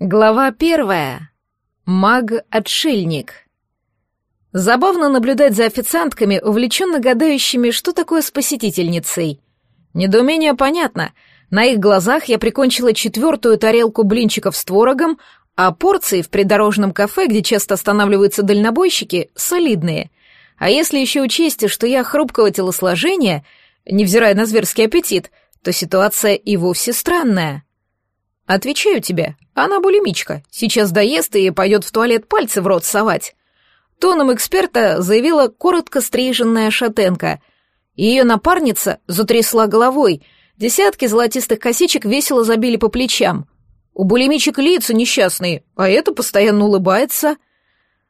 Глава первая. Маг-отшельник. Забавно наблюдать за официантками, увлеченно гадающими, что такое с посетительницей. Недоумение понятно. На их глазах я прикончила четвертую тарелку блинчиков с творогом, а порции в придорожном кафе, где часто останавливаются дальнобойщики, солидные. А если еще учесть, что я хрупкого телосложения, невзирая на зверский аппетит, то ситуация и вовсе странная. Отвечаю тебе, она булимичка. Сейчас доест и пойдет в туалет пальцы в рот совать. Тоном эксперта заявила коротко стриженная шатенка. Ее напарница затрясла головой. Десятки золотистых косичек весело забили по плечам. У булимичек лица несчастные, а это постоянно улыбается.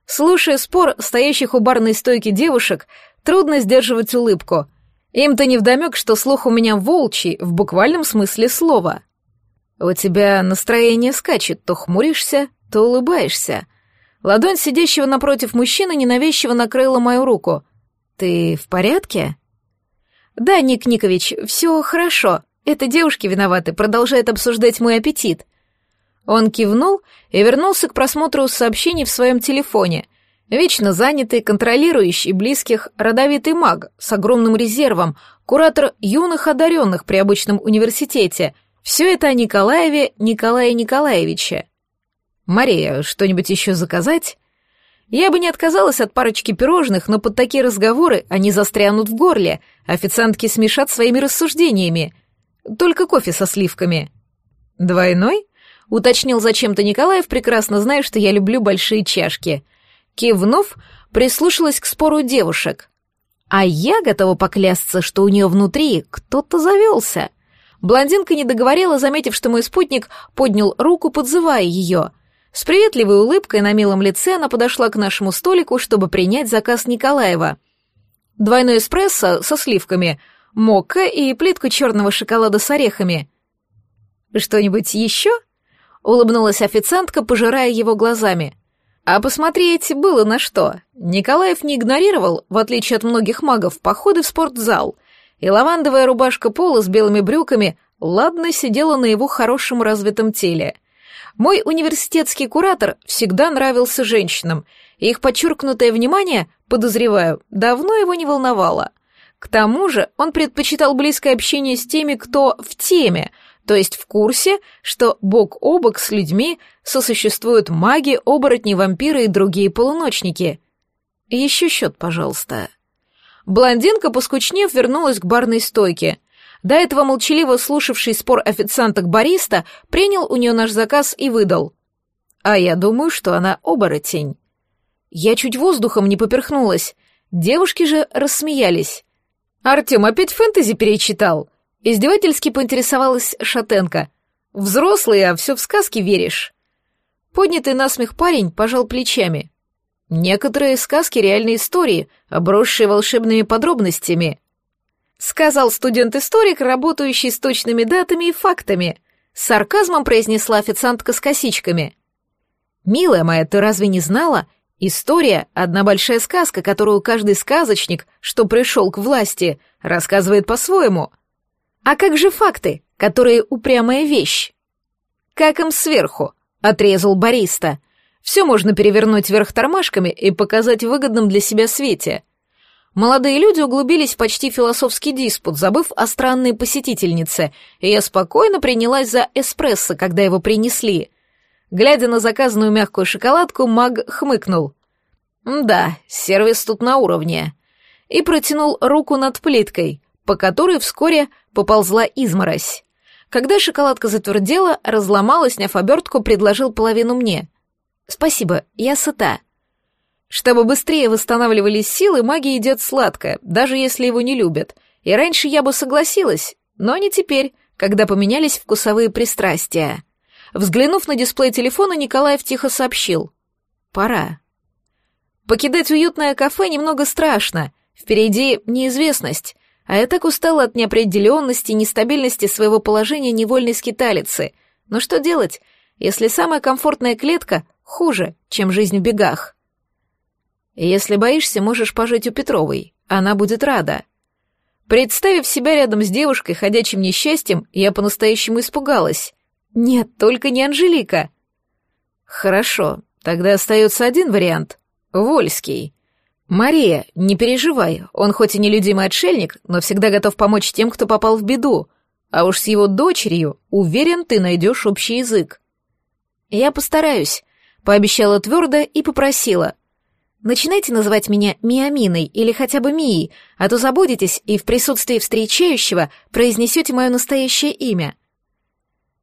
Слушая спор стоящих у барной стойки девушек, трудно сдерживать улыбку. Им-то невдомек, что слух у меня волчий, в буквальном смысле слова. У тебя настроение скачет, то хмуришься, то улыбаешься. Ладонь сидящего напротив мужчины ненавязчиво накрыла мою руку. Ты в порядке? Да, Ник Никович, все хорошо. Это девушки виноваты, продолжает обсуждать мой аппетит. Он кивнул и вернулся к просмотру сообщений в своем телефоне. Вечно занятый, контролирующий близких, родовитый маг с огромным резервом, куратор юных одаренных при обычном университете — все это о Николаеве Николае Николаевиче. Мария, что-нибудь еще заказать? Я бы не отказалась от парочки пирожных, но под такие разговоры они застрянут в горле, официантки смешат своими рассуждениями. Только кофе со сливками. Двойной? Уточнил зачем-то Николаев, прекрасно зная, что я люблю большие чашки. Кивнув, прислушалась к спору девушек. А я готова поклясться, что у нее внутри кто-то завелся. Блондинка не договорила, заметив, что мой спутник поднял руку, подзывая ее. С приветливой улыбкой на милом лице она подошла к нашему столику, чтобы принять заказ Николаева. Двойной эспрессо со сливками, мокко и плитку черного шоколада с орехами. «Что-нибудь еще?» — улыбнулась официантка, пожирая его глазами. А посмотреть было на что. Николаев не игнорировал, в отличие от многих магов, походы в спортзал — и лавандовая рубашка пола с белыми брюками ладно сидела на его хорошем развитом теле. Мой университетский куратор всегда нравился женщинам, и их подчеркнутое внимание, подозреваю, давно его не волновало. К тому же он предпочитал близкое общение с теми, кто в теме, то есть в курсе, что бок о бок с людьми сосуществуют маги, оборотни, вампиры и другие полуночники. Еще счет, пожалуйста. Блондинка, поскучнев, вернулась к барной стойке. До этого молчаливо слушавший спор официанток бариста принял у нее наш заказ и выдал. А я думаю, что она оборотень. Я чуть воздухом не поперхнулась. Девушки же рассмеялись. «Артем опять фэнтези перечитал?» Издевательски поинтересовалась Шатенко. «Взрослый, а все в сказки веришь?» Поднятый насмех парень пожал плечами. Некоторые сказки — реальные истории, обросшие волшебными подробностями. Сказал студент-историк, работающий с точными датами и фактами. С сарказмом произнесла официантка с косичками. «Милая моя, ты разве не знала? История — одна большая сказка, которую каждый сказочник, что пришел к власти, рассказывает по-своему. А как же факты, которые упрямая вещь?» «Как им сверху?» — отрезал бариста — все можно перевернуть вверх тормашками и показать в выгодном для себя свете. Молодые люди углубились в почти философский диспут, забыв о странной посетительнице, и я спокойно принялась за эспрессо, когда его принесли. Глядя на заказанную мягкую шоколадку, маг хмыкнул. «Да, сервис тут на уровне». И протянул руку над плиткой, по которой вскоре поползла изморозь. Когда шоколадка затвердела, разломалась, сняв обертку, предложил половину мне — «Спасибо, я сыта». Чтобы быстрее восстанавливались силы, маги едят сладкое, даже если его не любят. И раньше я бы согласилась, но не теперь, когда поменялись вкусовые пристрастия. Взглянув на дисплей телефона, Николаев тихо сообщил. «Пора». Покидать уютное кафе немного страшно. Впереди неизвестность, а я так устала от неопределенности и нестабильности своего положения невольной скиталицы. Но что делать, если самая комфортная клетка хуже, чем жизнь в бегах. Если боишься, можешь пожить у Петровой, она будет рада. Представив себя рядом с девушкой, ходячим несчастьем, я по-настоящему испугалась. Нет, только не Анжелика. Хорошо, тогда остается один вариант. Вольский. Мария, не переживай, он хоть и нелюдимый отшельник, но всегда готов помочь тем, кто попал в беду. А уж с его дочерью, уверен, ты найдешь общий язык. Я постараюсь, пообещала твердо и попросила. Начинайте называть меня Миаминой или хотя бы Мией, а то забудетесь и в присутствии встречающего произнесете мое настоящее имя.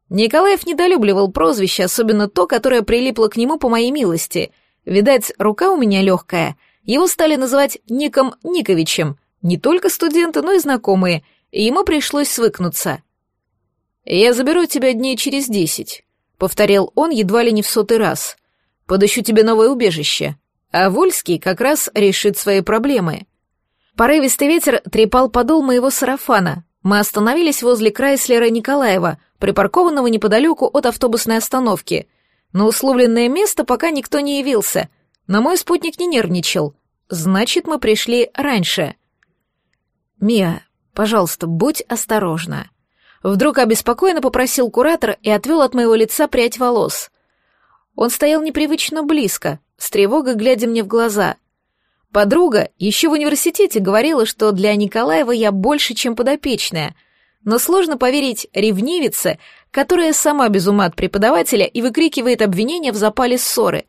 Николаев недолюбливал прозвище, особенно то, которое прилипло к нему по моей милости. Видать, рука у меня легкая. Его стали называть Ником Никовичем. Не только студенты, но и знакомые, и ему пришлось свыкнуться. «Я заберу тебя дней через десять», — повторил он едва ли не в сотый раз. «Подыщу тебе новое убежище а Вольский как раз решит свои проблемы. Порывистый ветер трепал подол моего сарафана. Мы остановились возле Крайслера Николаева, припаркованного неподалеку от автобусной остановки. На условленное место пока никто не явился, но мой спутник не нервничал. Значит, мы пришли раньше. «Мия, пожалуйста, будь осторожна». Вдруг обеспокоенно попросил куратор и отвел от моего лица прядь волос. Он стоял непривычно близко, с тревогой глядя мне в глаза. Подруга еще в университете говорила, что для Николаева я больше, чем подопечная, но сложно поверить ревнивице, которая сама без ума от преподавателя и выкрикивает обвинения в запале ссоры.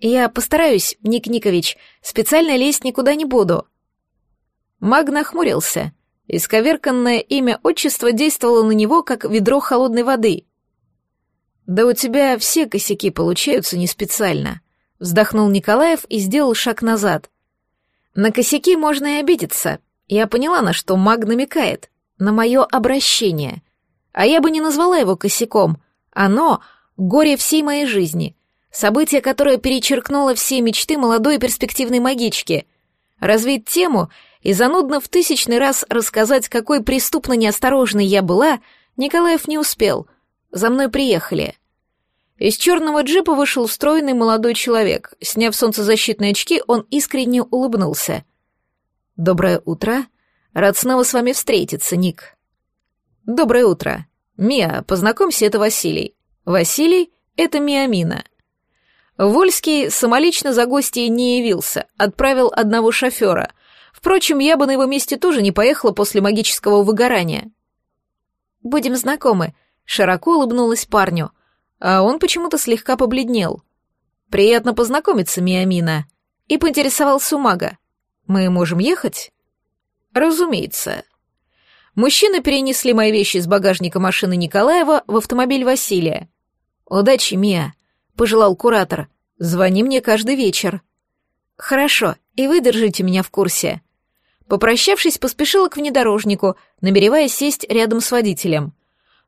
«Я постараюсь, Ник Никович, специально лезть никуда не буду». Маг нахмурился. Исковерканное имя отчества действовало на него, как ведро холодной воды. «Да у тебя все косяки получаются не специально», Вздохнул Николаев и сделал шаг назад. На косяки можно и обидеться. Я поняла, на что маг намекает. На мое обращение. А я бы не назвала его косяком. Оно — горе всей моей жизни. Событие, которое перечеркнуло все мечты молодой и перспективной магички. Развить тему и занудно в тысячный раз рассказать, какой преступно неосторожной я была, Николаев не успел. За мной приехали. Из черного джипа вышел стройный молодой человек. Сняв солнцезащитные очки, он искренне улыбнулся. «Доброе утро. Рад снова с вами встретиться, Ник». «Доброе утро. Мия, познакомься, это Василий. Василий — это Миамина». Вольский самолично за гостей не явился, отправил одного шофера. Впрочем, я бы на его месте тоже не поехала после магического выгорания. «Будем знакомы», — широко улыбнулась парню — а он почему-то слегка побледнел. «Приятно познакомиться, Миамина», и поинтересовался у мага. «Мы можем ехать?» «Разумеется». Мужчины перенесли мои вещи из багажника машины Николаева в автомобиль Василия. «Удачи, Мия», — пожелал куратор. «Звони мне каждый вечер». «Хорошо, и вы держите меня в курсе». Попрощавшись, поспешила к внедорожнику, намереваясь сесть рядом с водителем.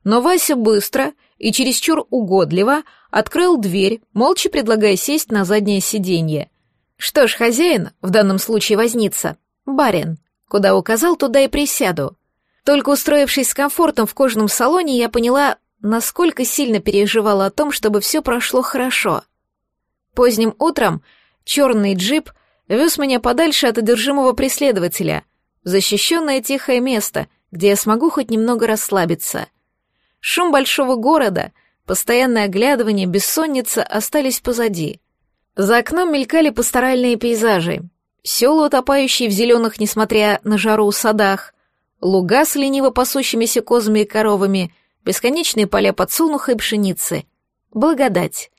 Но Вася быстро и чересчур угодливо открыл дверь, молча предлагая сесть на заднее сиденье. Что ж, хозяин, в данном случае возница, барин, куда указал, туда и присяду. Только устроившись с комфортом в кожаном салоне, я поняла, насколько сильно переживала о том, чтобы все прошло хорошо. Поздним утром черный джип вез меня подальше от одержимого преследователя, защищенное тихое место, где я смогу хоть немного расслабиться — Шум большого города, постоянное оглядывание, бессонница остались позади. За окном мелькали пасторальные пейзажи. Села, утопающие в зеленых, несмотря на жару, садах, луга с лениво пасущимися козами и коровами, бесконечные поля подсолнуха и пшеницы. Благодать.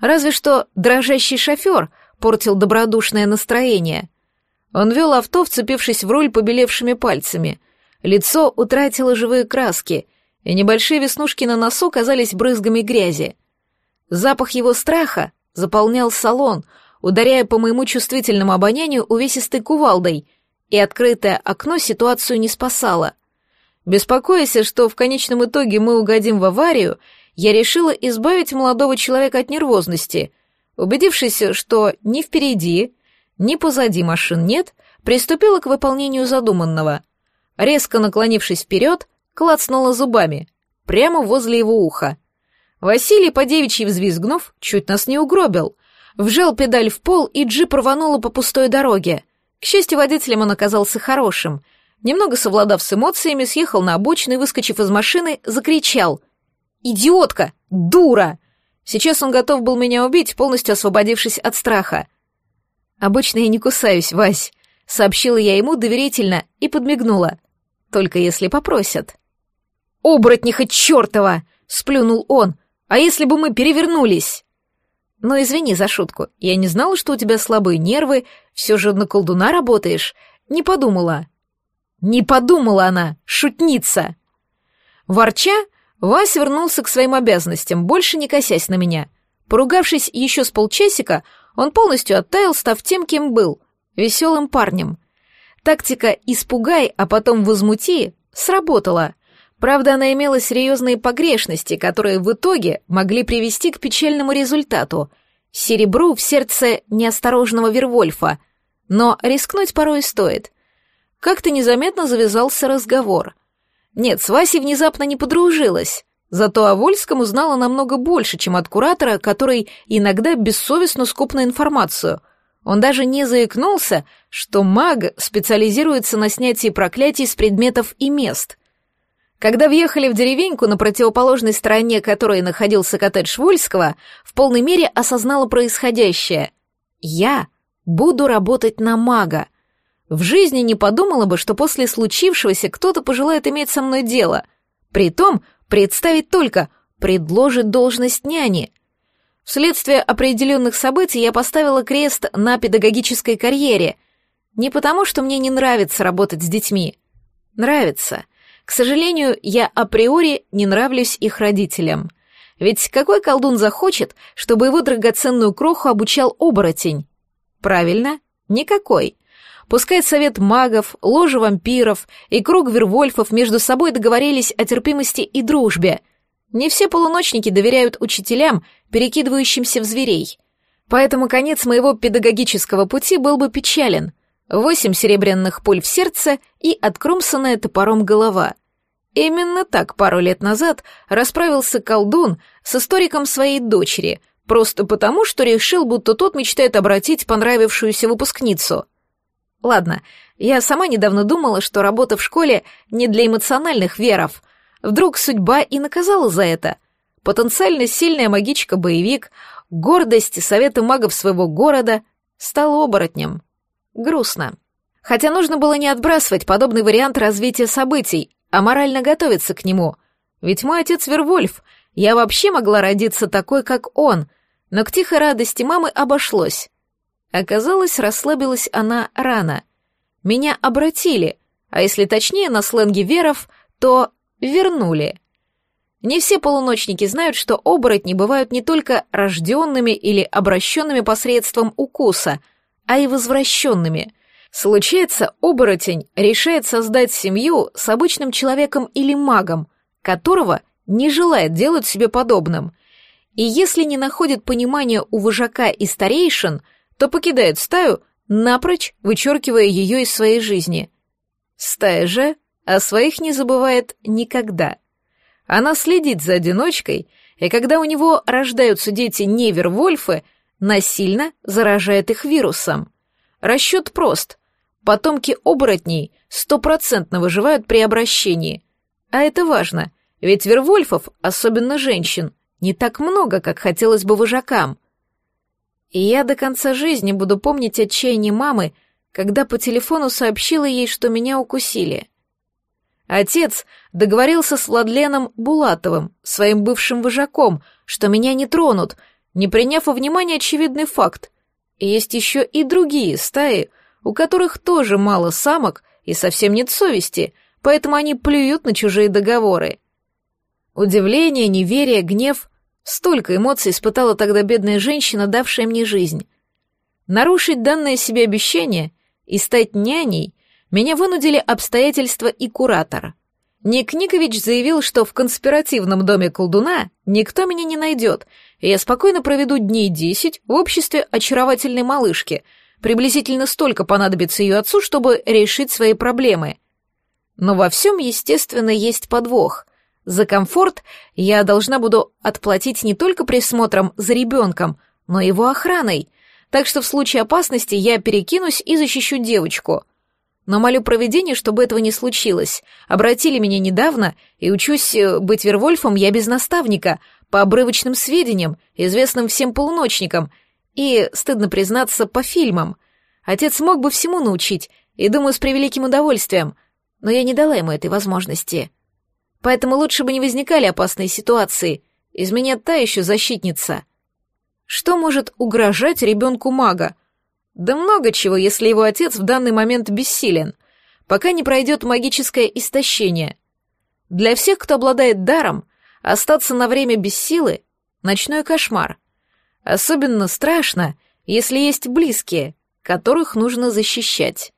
Разве что дрожащий шофер портил добродушное настроение. Он вел авто, вцепившись в руль побелевшими пальцами. Лицо утратило живые краски, и небольшие веснушки на носу казались брызгами грязи. Запах его страха заполнял салон, ударяя по моему чувствительному обонянию увесистой кувалдой, и открытое окно ситуацию не спасало. Беспокоясь, что в конечном итоге мы угодим в аварию, я решила избавить молодого человека от нервозности. Убедившись, что ни впереди, ни позади машин нет, приступила к выполнению задуманного. Резко наклонившись вперед, клацнула зубами, прямо возле его уха. Василий, по девичьи взвизгнув, чуть нас не угробил. Вжал педаль в пол, и джип рвануло по пустой дороге. К счастью, водителем он оказался хорошим. Немного совладав с эмоциями, съехал на обочину и, выскочив из машины, закричал. «Идиотка! Дура!» Сейчас он готов был меня убить, полностью освободившись от страха. «Обычно я не кусаюсь, Вась», — сообщила я ему доверительно и подмигнула. «Только если попросят». «Оборотниха чертова!» — сплюнул он. «А если бы мы перевернулись?» «Ну, извини за шутку. Я не знала, что у тебя слабые нервы. Все же на колдуна работаешь. Не подумала». «Не подумала она, шутница!» Ворча, Вася вернулся к своим обязанностям, больше не косясь на меня. Поругавшись еще с полчасика, он полностью оттаял, став тем, кем был — веселым парнем. Тактика «испугай, а потом возмути» сработала. Правда, она имела серьезные погрешности, которые в итоге могли привести к печальному результату — серебру в сердце неосторожного Вервольфа. Но рискнуть порой стоит. Как-то незаметно завязался разговор — нет, с Васей внезапно не подружилась. Зато о Вольском узнала намного больше, чем от куратора, который иногда бессовестно скуп на информацию. Он даже не заикнулся, что маг специализируется на снятии проклятий с предметов и мест. Когда въехали в деревеньку, на противоположной стороне которой находился коттедж Вольского, в полной мере осознала происходящее. «Я буду работать на мага. В жизни не подумала бы, что после случившегося кто-то пожелает иметь со мной дело. Притом, представить только, предложит должность няни. Вследствие определенных событий я поставила крест на педагогической карьере. Не потому, что мне не нравится работать с детьми. Нравится. К сожалению, я априори не нравлюсь их родителям. Ведь какой колдун захочет, чтобы его драгоценную кроху обучал оборотень? Правильно, никакой. Пускай совет магов, ложа вампиров и круг вервольфов между собой договорились о терпимости и дружбе. Не все полуночники доверяют учителям, перекидывающимся в зверей. Поэтому конец моего педагогического пути был бы печален. Восемь серебряных пуль в сердце и откромсанная топором голова. Именно так пару лет назад расправился колдун с историком своей дочери, просто потому, что решил, будто тот мечтает обратить понравившуюся выпускницу — Ладно, я сама недавно думала, что работа в школе не для эмоциональных веров. Вдруг судьба и наказала за это. Потенциально сильная магичка-боевик, гордость совета магов своего города стала оборотнем. Грустно. Хотя нужно было не отбрасывать подобный вариант развития событий, а морально готовиться к нему. Ведь мой отец Вервольф, я вообще могла родиться такой, как он, но к тихой радости мамы обошлось. Оказалось, расслабилась она рано. Меня обратили, а если точнее на сленге веров, то вернули. Не все полуночники знают, что оборотни бывают не только рожденными или обращенными посредством укуса, а и возвращенными. Случается, оборотень решает создать семью с обычным человеком или магом, которого не желает делать себе подобным. И если не находит понимания у вожака и старейшин – то покидает стаю, напрочь вычеркивая ее из своей жизни. Стая же о своих не забывает никогда. Она следит за одиночкой, и когда у него рождаются дети невервольфы, насильно заражает их вирусом. Расчет прост. Потомки оборотней стопроцентно выживают при обращении. А это важно, ведь вервольфов, особенно женщин, не так много, как хотелось бы вожакам. И я до конца жизни буду помнить отчаяние мамы, когда по телефону сообщила ей, что меня укусили. Отец договорился с Владленом Булатовым, своим бывшим вожаком, что меня не тронут, не приняв во внимание очевидный факт. Есть еще и другие стаи, у которых тоже мало самок и совсем нет совести, поэтому они плюют на чужие договоры. Удивление, неверие, гнев Столько эмоций испытала тогда бедная женщина, давшая мне жизнь. Нарушить данное себе обещание и стать няней меня вынудили обстоятельства и куратор. Ник Никович заявил, что в конспиративном доме колдуна никто меня не найдет, я спокойно проведу дней десять в обществе очаровательной малышки. Приблизительно столько понадобится ее отцу, чтобы решить свои проблемы. Но во всем, естественно, есть подвох — за комфорт я должна буду отплатить не только присмотром за ребенком, но и его охраной, так что в случае опасности я перекинусь и защищу девочку. Но молю проведение, чтобы этого не случилось. Обратили меня недавно, и учусь э, быть Вервольфом я без наставника, по обрывочным сведениям, известным всем полуночникам, и, стыдно признаться, по фильмам. Отец мог бы всему научить, и, думаю, с превеликим удовольствием, но я не дала ему этой возможности. Поэтому лучше бы не возникали опасные ситуации. Из меня та еще защитница. Что может угрожать ребенку мага? Да много чего, если его отец в данный момент бессилен, пока не пройдет магическое истощение. Для всех, кто обладает даром, остаться на время без силы — ночной кошмар. Особенно страшно, если есть близкие, которых нужно защищать.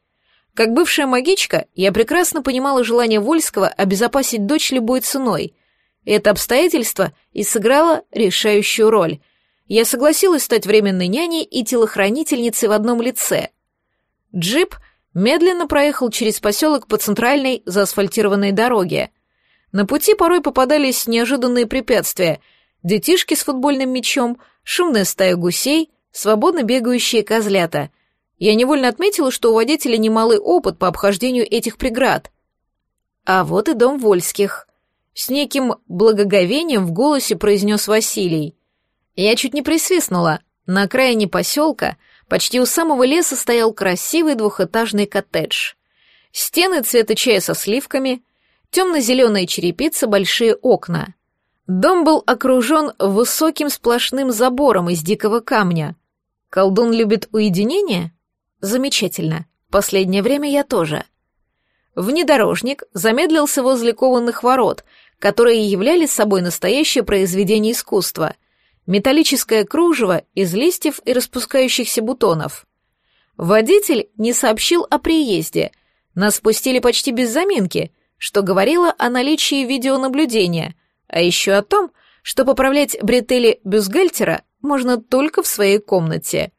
Как бывшая магичка, я прекрасно понимала желание Вольского обезопасить дочь любой ценой. Это обстоятельство и сыграло решающую роль. Я согласилась стать временной няней и телохранительницей в одном лице. Джип медленно проехал через поселок по центральной заасфальтированной дороге. На пути порой попадались неожиданные препятствия. Детишки с футбольным мячом, шумная стая гусей, свободно бегающие козлята — я невольно отметила, что у водителя немалый опыт по обхождению этих преград. А вот и дом Вольских. С неким благоговением в голосе произнес Василий. Я чуть не присвистнула. На окраине поселка, почти у самого леса, стоял красивый двухэтажный коттедж. Стены цвета чая со сливками, темно-зеленая черепица, большие окна. Дом был окружен высоким сплошным забором из дикого камня. Колдун любит уединение? Замечательно. Последнее время я тоже. Внедорожник замедлился возле кованых ворот, которые являли собой настоящее произведение искусства. Металлическое кружево из листьев и распускающихся бутонов. Водитель не сообщил о приезде. Нас спустили почти без заминки, что говорило о наличии видеонаблюдения, а еще о том, что поправлять бретели бюстгальтера можно только в своей комнате.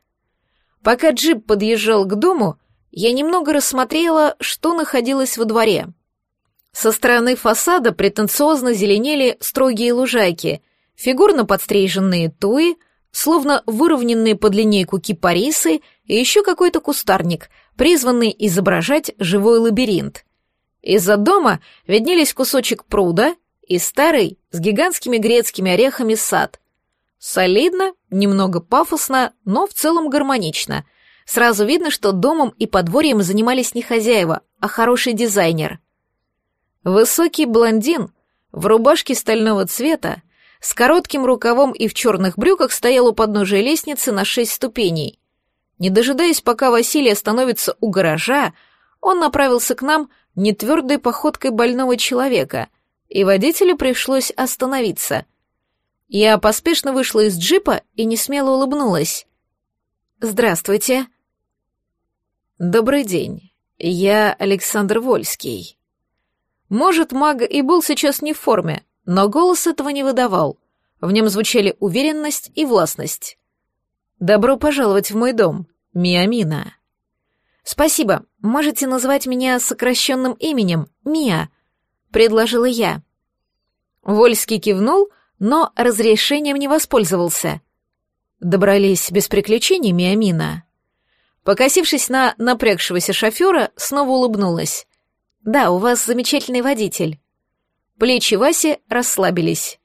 Пока джип подъезжал к дому, я немного рассмотрела, что находилось во дворе. Со стороны фасада претенциозно зеленели строгие лужайки, фигурно подстриженные туи, словно выровненные под линейку кипарисы и еще какой-то кустарник, призванный изображать живой лабиринт. Из-за дома виднелись кусочек пруда и старый с гигантскими грецкими орехами сад — Солидно, немного пафосно, но в целом гармонично. Сразу видно, что домом и подворьем занимались не хозяева, а хороший дизайнер. Высокий блондин в рубашке стального цвета, с коротким рукавом и в черных брюках стоял у подножия лестницы на шесть ступеней. Не дожидаясь, пока Василий остановится у гаража, он направился к нам нетвердой походкой больного человека, и водителю пришлось остановиться — я поспешно вышла из джипа и несмело улыбнулась. «Здравствуйте». «Добрый день. Я Александр Вольский». Может, маг и был сейчас не в форме, но голос этого не выдавал. В нем звучали уверенность и властность. «Добро пожаловать в мой дом, Миамина». «Спасибо. Можете назвать меня сокращенным именем, Мия», — предложила я. Вольский кивнул — но разрешением не воспользовался. Добрались без приключений, Миамина. Покосившись на напрягшегося шофера, снова улыбнулась. «Да, у вас замечательный водитель». Плечи Васи расслабились.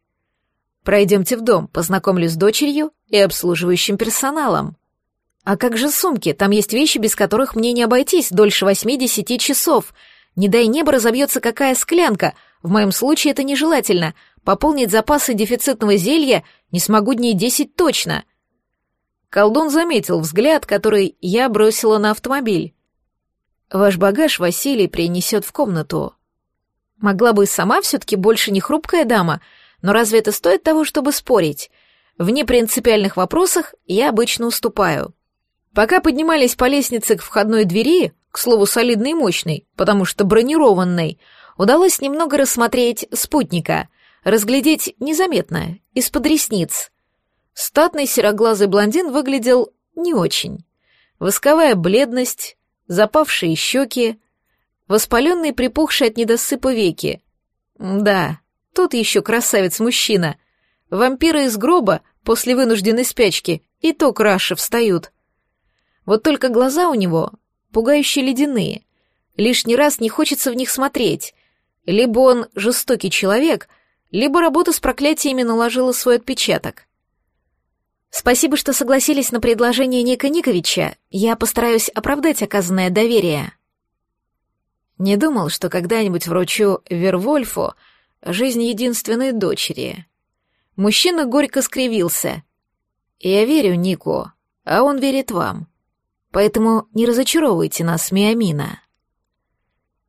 «Пройдемте в дом, познакомлю с дочерью и обслуживающим персоналом». «А как же сумки? Там есть вещи, без которых мне не обойтись дольше восьми-десяти часов. Не дай небо разобьется какая склянка. В моем случае это нежелательно. Пополнить запасы дефицитного зелья не смогу дней десять точно. Колдун заметил взгляд, который я бросила на автомобиль. Ваш багаж Василий принесет в комнату. Могла бы и сама все-таки больше не хрупкая дама, но разве это стоит того, чтобы спорить? В непринципиальных вопросах я обычно уступаю. Пока поднимались по лестнице к входной двери, к слову, солидной и мощной, потому что бронированной, удалось немного рассмотреть спутника — разглядеть незаметно, из-под ресниц. Статный сероглазый блондин выглядел не очень. Восковая бледность, запавшие щеки, воспаленные припухшие от недосыпа веки. Да, тот еще красавец-мужчина. Вампиры из гроба после вынужденной спячки и то краше встают. Вот только глаза у него пугающе ледяные. Лишний раз не хочется в них смотреть. Либо он жестокий человек — либо работа с проклятиями наложила свой отпечаток. Спасибо, что согласились на предложение Ника Никовича. Я постараюсь оправдать оказанное доверие. Не думал, что когда-нибудь вручу Вервольфу жизнь единственной дочери. Мужчина горько скривился. Я верю Нику, а он верит вам. Поэтому не разочаровывайте нас, Миамина.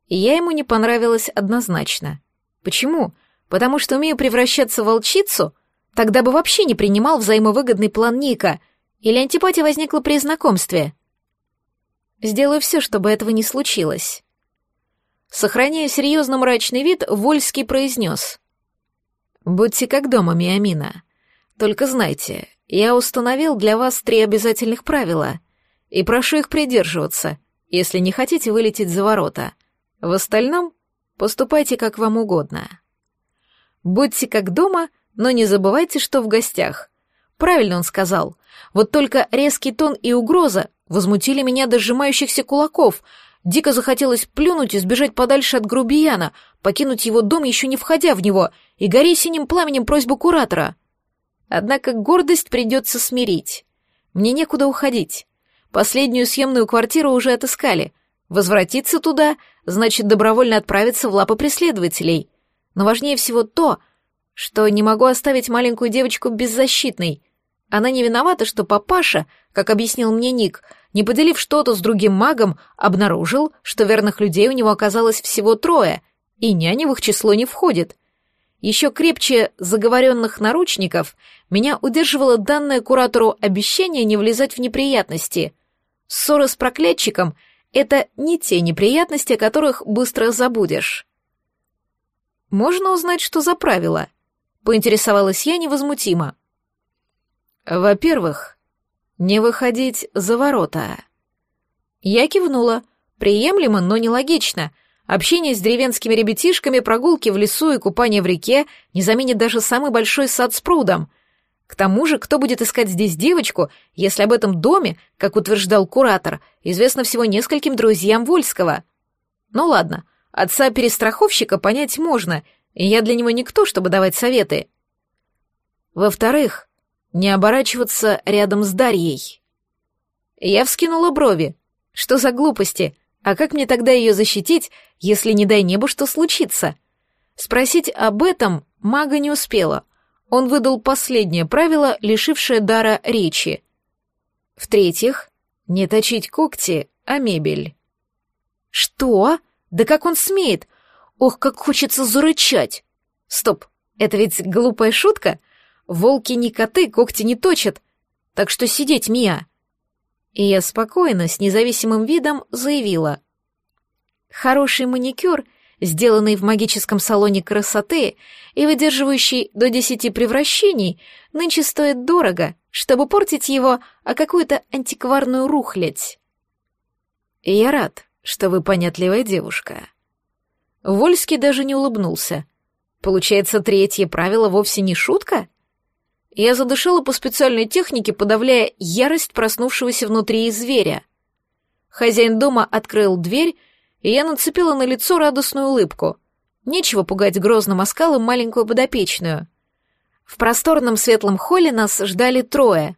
Я ему не понравилась однозначно. Почему? Потому что умею превращаться в волчицу? Тогда бы вообще не принимал взаимовыгодный план Ника. Или антипатия возникла при знакомстве? Сделаю все, чтобы этого не случилось. Сохраняя серьезно мрачный вид, Вольский произнес. «Будьте как дома, Миамина. Только знайте, я установил для вас три обязательных правила, и прошу их придерживаться, если не хотите вылететь за ворота. В остальном поступайте как вам угодно. Будьте как дома, но не забывайте, что в гостях. Правильно он сказал. Вот только резкий тон и угроза возмутили меня до сжимающихся кулаков — Дико захотелось плюнуть и сбежать подальше от грубияна, покинуть его дом, еще не входя в него, и гореть синим пламенем просьбу куратора. Однако гордость придется смирить. Мне некуда уходить. Последнюю съемную квартиру уже отыскали. Возвратиться туда значит добровольно отправиться в лапы преследователей. Но важнее всего то, что не могу оставить маленькую девочку беззащитной. Она не виновата, что папаша, как объяснил мне Ник, — не поделив что-то с другим магом, обнаружил, что верных людей у него оказалось всего трое, и няня в их число не входит. Еще крепче заговоренных наручников меня удерживало данное куратору обещание не влезать в неприятности. Ссора с проклятчиком — это не те неприятности, о которых быстро забудешь. «Можно узнать, что за правило?» — поинтересовалась я невозмутимо. «Во-первых, не выходить за ворота. Я кивнула. Приемлемо, но нелогично. Общение с деревенскими ребятишками, прогулки в лесу и купание в реке не заменит даже самый большой сад с прудом. К тому же, кто будет искать здесь девочку, если об этом доме, как утверждал куратор, известно всего нескольким друзьям Вольского? Ну ладно, отца-перестраховщика понять можно, и я для него никто, чтобы давать советы. Во-вторых, не оборачиваться рядом с Дарьей. Я вскинула брови. Что за глупости? А как мне тогда ее защитить, если, не дай небу, что случится? Спросить об этом мага не успела. Он выдал последнее правило, лишившее дара речи. В-третьих, не точить когти, а мебель. Что? Да как он смеет? Ох, как хочется зарычать. Стоп, это ведь глупая шутка — Волки не коты, когти не точат. Так что сидеть, Мия. И я спокойно, с независимым видом заявила. Хороший маникюр, сделанный в магическом салоне красоты и выдерживающий до десяти превращений, нынче стоит дорого, чтобы портить его о какую-то антикварную рухлядь. И я рад, что вы понятливая девушка. Вольский даже не улыбнулся. Получается, третье правило вовсе не шутка? Я задышала по специальной технике, подавляя ярость проснувшегося внутри зверя. Хозяин дома открыл дверь, и я нацепила на лицо радостную улыбку. Нечего пугать грозным оскалом маленькую подопечную. В просторном светлом холле нас ждали трое.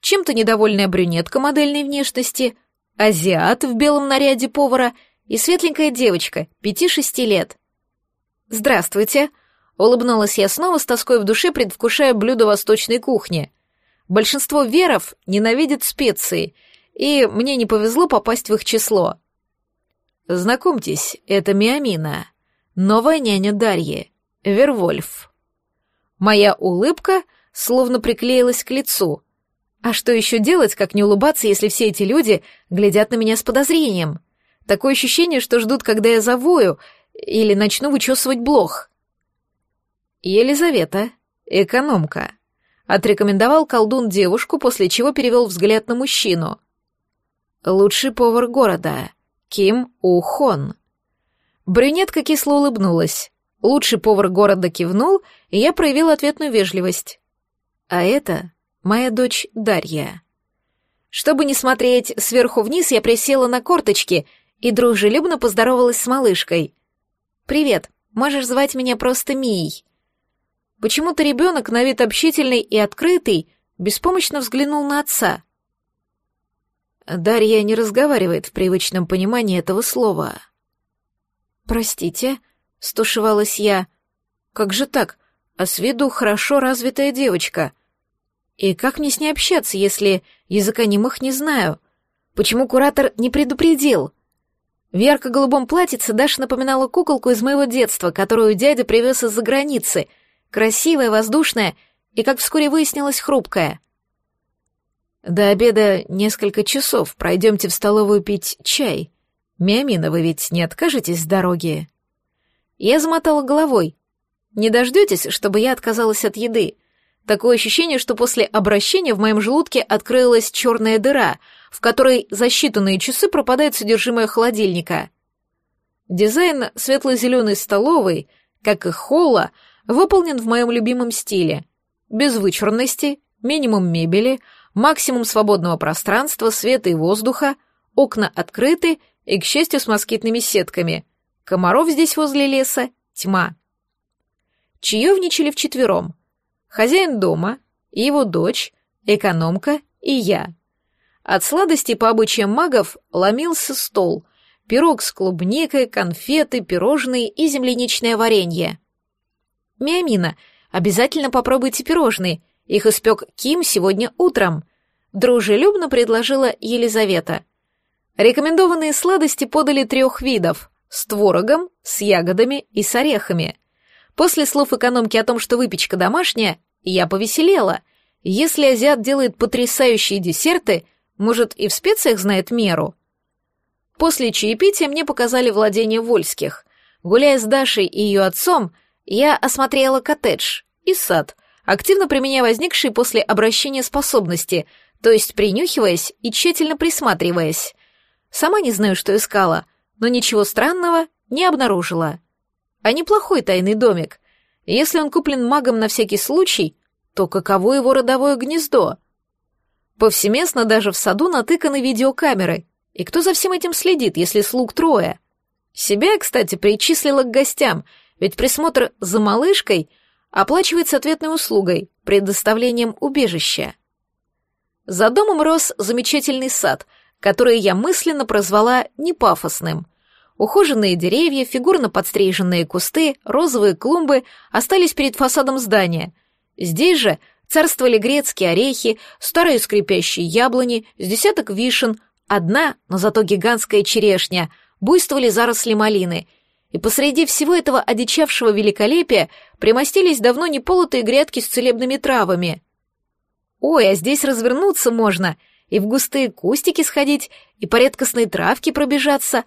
Чем-то недовольная брюнетка модельной внешности, азиат в белом наряде повара и светленькая девочка, пяти-шести лет. «Здравствуйте», Улыбнулась я снова с тоской в душе, предвкушая блюдо восточной кухни. Большинство веров ненавидят специи, и мне не повезло попасть в их число. Знакомьтесь, это Миамина, новая няня Дарьи, Вервольф. Моя улыбка словно приклеилась к лицу. А что еще делать, как не улыбаться, если все эти люди глядят на меня с подозрением? Такое ощущение, что ждут, когда я завою или начну вычесывать блох. «Елизавета, экономка», — отрекомендовал колдун девушку, после чего перевел взгляд на мужчину. «Лучший повар города, Ким Ухон». Брюнетка кисло улыбнулась. Лучший повар города кивнул, и я проявил ответную вежливость. «А это моя дочь Дарья». Чтобы не смотреть сверху вниз, я присела на корточки и дружелюбно поздоровалась с малышкой. «Привет, можешь звать меня просто Мией», Почему-то ребенок, на вид общительный и открытый, беспомощно взглянул на отца. Дарья не разговаривает в привычном понимании этого слова. «Простите», — стушевалась я. «Как же так? А с виду хорошо развитая девочка. И как мне с ней общаться, если языка немых не знаю? Почему куратор не предупредил?» В ярко-голубом платьице Даша напоминала куколку из моего детства, которую дядя привез из-за границы. Красивая, воздушная и, как вскоре выяснилось, хрупкая. До обеда несколько часов. Пройдемте в столовую пить чай. Миамина, вы ведь не откажетесь с дороги?» Я замотала головой. «Не дождетесь, чтобы я отказалась от еды?» Такое ощущение, что после обращения в моем желудке открылась черная дыра, в которой за считанные часы пропадает содержимое холодильника. Дизайн светло-зеленой столовой, как и холла, выполнен в моем любимом стиле. Без вычурности, минимум мебели, максимум свободного пространства, света и воздуха, окна открыты и, к счастью, с москитными сетками. Комаров здесь возле леса тьма. Чаевничали вчетвером. Хозяин дома, его дочь, экономка и я. От сладостей по обычаям магов ломился стол. Пирог с клубникой, конфеты, пирожные и земляничное варенье. «Миамина, обязательно попробуйте пирожные», их испек Ким сегодня утром. Дружелюбно предложила Елизавета. Рекомендованные сладости подали трех видов — с творогом, с ягодами и с орехами. После слов экономки о том, что выпечка домашняя, я повеселела. Если азиат делает потрясающие десерты, может, и в специях знает меру. После чаепития мне показали владение Вольских. Гуляя с Дашей и ее отцом, я осмотрела коттедж и сад — активно применяя возникшие после обращения способности, то есть принюхиваясь и тщательно присматриваясь. Сама не знаю, что искала, но ничего странного не обнаружила. А неплохой тайный домик. Если он куплен магом на всякий случай, то каково его родовое гнездо? Повсеместно даже в саду натыканы видеокамеры. И кто за всем этим следит, если слуг трое? Себя, кстати, причислила к гостям, ведь присмотр за малышкой — оплачивается ответной услугой, предоставлением убежища. За домом рос замечательный сад, который я мысленно прозвала непафосным. Ухоженные деревья, фигурно подстриженные кусты, розовые клумбы остались перед фасадом здания. Здесь же царствовали грецкие орехи, старые скрипящие яблони, с десяток вишен, одна, но зато гигантская черешня, буйствовали заросли малины — и посреди всего этого одичавшего великолепия примостились давно неполотые грядки с целебными травами. Ой, а здесь развернуться можно, и в густые кустики сходить, и по редкостной травке пробежаться,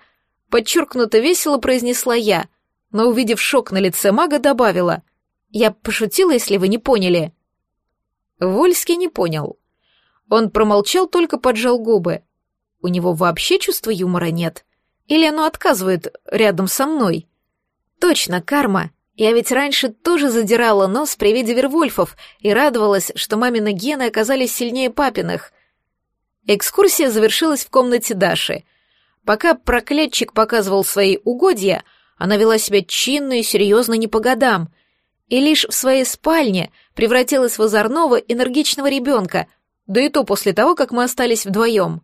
подчеркнуто весело произнесла я, но, увидев шок на лице мага, добавила. Я пошутила, если вы не поняли. Вольский не понял. Он промолчал, только поджал губы. У него вообще чувства юмора нет. Или оно отказывает рядом со мной? Точно, карма. Я ведь раньше тоже задирала нос при виде вервольфов и радовалась, что мамины гены оказались сильнее папиных. Экскурсия завершилась в комнате Даши. Пока проклятчик показывал свои угодья, она вела себя чинно и серьезно не по годам, и лишь в своей спальне превратилась в озорного, энергичного ребенка, да и то после того, как мы остались вдвоем.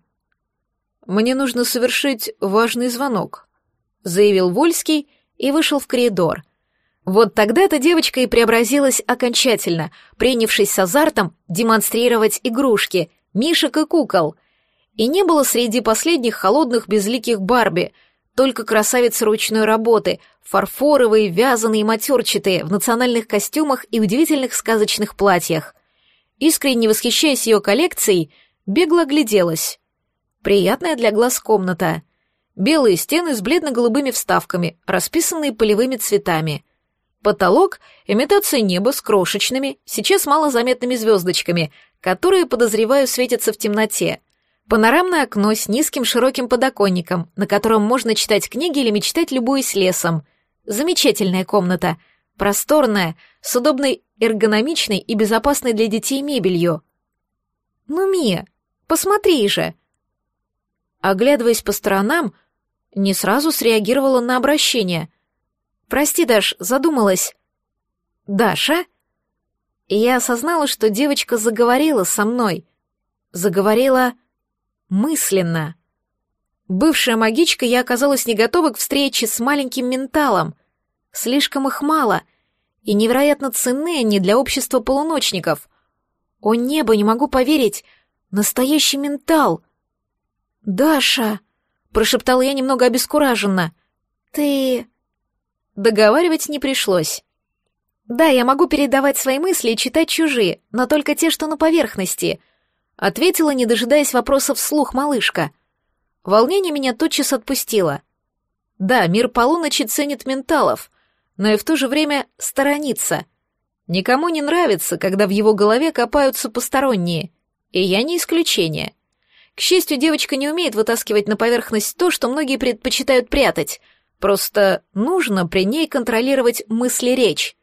«Мне нужно совершить важный звонок», — заявил Вольский и вышел в коридор. Вот тогда эта девочка и преобразилась окончательно, принявшись с азартом демонстрировать игрушки, мишек и кукол. И не было среди последних холодных безликих Барби, только красавицы ручной работы, фарфоровые, вязаные и матерчатые, в национальных костюмах и удивительных сказочных платьях. Искренне восхищаясь ее коллекцией, бегло огляделась. Приятная для глаз комната. Белые стены с бледно-голубыми вставками, расписанные полевыми цветами. Потолок — имитация неба с крошечными, сейчас малозаметными звездочками, которые, подозреваю, светятся в темноте. Панорамное окно с низким широким подоконником, на котором можно читать книги или мечтать, любуясь лесом. Замечательная комната. Просторная, с удобной эргономичной и безопасной для детей мебелью. «Ну, Мия, посмотри же!» Оглядываясь по сторонам, не сразу среагировала на обращение. «Прости, Даш, задумалась». «Даша?» я осознала, что девочка заговорила со мной. Заговорила мысленно. Бывшая магичка, я оказалась не готова к встрече с маленьким менталом. Слишком их мало и невероятно ценны они для общества полуночников. О небо, не могу поверить! Настоящий ментал! «Даша!» — прошептала я немного обескураженно. «Ты...» Договаривать не пришлось. «Да, я могу передавать свои мысли и читать чужие, но только те, что на поверхности», — ответила, не дожидаясь вопросов вслух малышка. Волнение меня тотчас отпустило. Да, мир полуночи ценит менталов, но и в то же время сторонится. Никому не нравится, когда в его голове копаются посторонние, и я не исключение. К счастью, девочка не умеет вытаскивать на поверхность то, что многие предпочитают прятать, просто нужно при ней контролировать мысли-речь.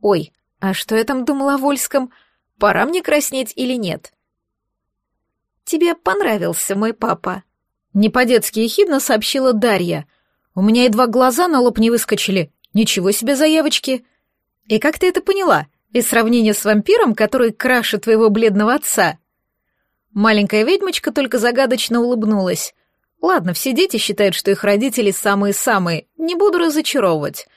Ой, а что я там думала о Вольском? Пора мне краснеть или нет? Тебе понравился мой папа? Не по-детски ехидно сообщила Дарья. У меня едва глаза на лоб не выскочили. Ничего себе заявочки. И как ты это поняла? Из сравнения с вампиром, который краше твоего бледного отца? Маленькая ведьмочка только загадочно улыбнулась. Ладно, все дети считают, что их родители самые-самые. Не буду разочаровывать.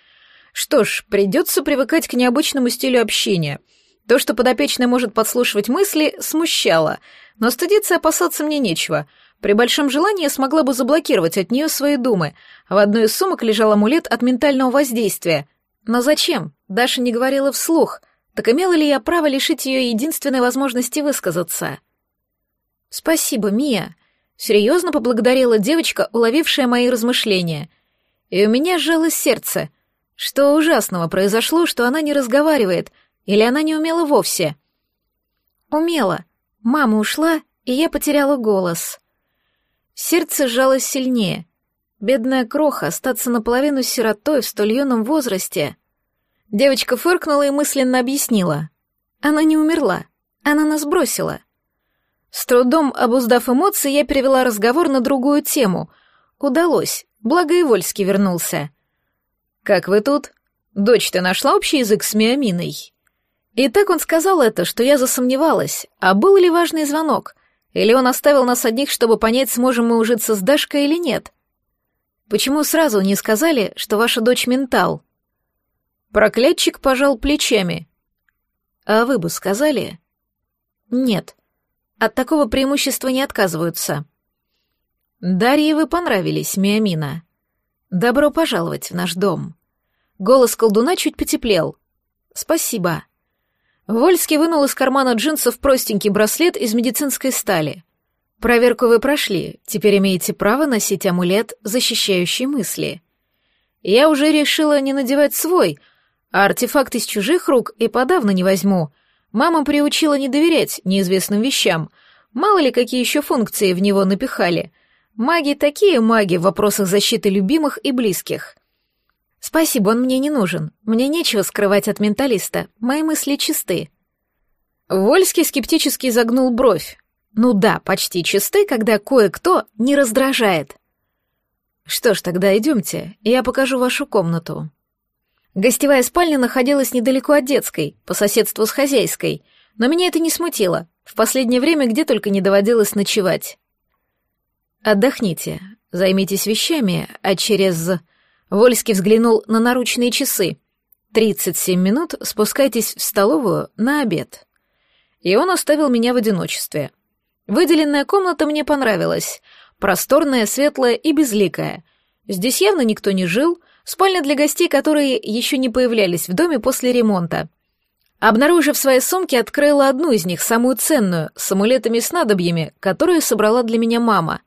Что ж, придется привыкать к необычному стилю общения. То, что подопечная может подслушивать мысли, смущало, но стыдиться и опасаться мне нечего. При большом желании я смогла бы заблокировать от нее свои думы. В одной из сумок лежал амулет от ментального воздействия. Но зачем? Даша не говорила вслух. Так имела ли я право лишить ее единственной возможности высказаться? «Спасибо, Мия», — серьезно поблагодарила девочка, уловившая мои размышления. И у меня сжалось сердце. Что ужасного произошло, что она не разговаривает, или она не умела вовсе? Умела. Мама ушла, и я потеряла голос. Сердце сжалось сильнее. Бедная кроха, остаться наполовину сиротой в столь юном возрасте. Девочка фыркнула и мысленно объяснила. Она не умерла, она нас бросила. С трудом обуздав эмоции, я перевела разговор на другую тему. Удалось, благо и Вольский вернулся. «Как вы тут? Дочь, ты нашла общий язык с Миаминой?» И так он сказал это, что я засомневалась, а был ли важный звонок, или он оставил нас одних, чтобы понять, сможем мы ужиться с Дашкой или нет. Почему сразу не сказали, что ваша дочь ментал? Проклятчик пожал плечами. А вы бы сказали? Нет. От такого преимущества не отказываются. Дарье вы понравились, Миамина. Добро пожаловать в наш дом. Голос колдуна чуть потеплел. Спасибо. Вольский вынул из кармана джинсов простенький браслет из медицинской стали. Проверку вы прошли, теперь имеете право носить амулет, защищающий мысли. Я уже решила не надевать свой, а артефакт из чужих рук и подавно не возьму — Мама приучила не доверять неизвестным вещам. Мало ли, какие еще функции в него напихали. Маги такие маги в вопросах защиты любимых и близких. Спасибо, он мне не нужен. Мне нечего скрывать от менталиста. Мои мысли чисты. Вольский скептически загнул бровь. Ну да, почти чисты, когда кое-кто не раздражает. Что ж, тогда идемте, я покажу вашу комнату. Гостевая спальня находилась недалеко от детской, по соседству с хозяйской, но меня это не смутило. В последнее время где только не доводилось ночевать. «Отдохните, займитесь вещами, а через...» Вольский взглянул на наручные часы. «Тридцать семь минут спускайтесь в столовую на обед». И он оставил меня в одиночестве. Выделенная комната мне понравилась. Просторная, светлая и безликая. Здесь явно никто не жил, Спальня для гостей, которые еще не появлялись в доме после ремонта. Обнаружив свои сумки, открыла одну из них, самую ценную, с амулетами и снадобьями, которую собрала для меня мама.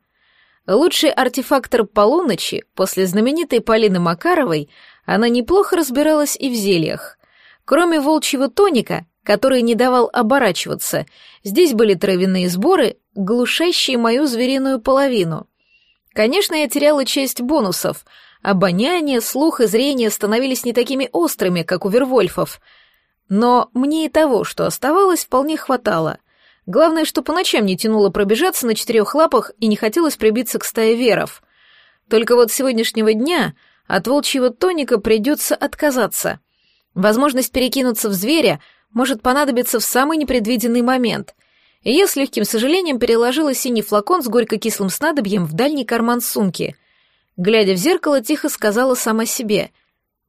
Лучший артефактор полуночи, после знаменитой Полины Макаровой, она неплохо разбиралась и в зельях. Кроме волчьего тоника, который не давал оборачиваться, здесь были травяные сборы, глушащие мою звериную половину. Конечно, я теряла часть бонусов — Обоняние, слух и зрение становились не такими острыми, как у вервольфов. Но мне и того, что оставалось, вполне хватало. Главное, что по ночам не тянуло пробежаться на четырех лапах и не хотелось прибиться к стае веров. Только вот с сегодняшнего дня от волчьего тоника придется отказаться. Возможность перекинуться в зверя может понадобиться в самый непредвиденный момент. И я с легким сожалением переложила синий флакон с горько-кислым снадобьем в дальний карман сумки. Глядя в зеркало, тихо сказала сама себе.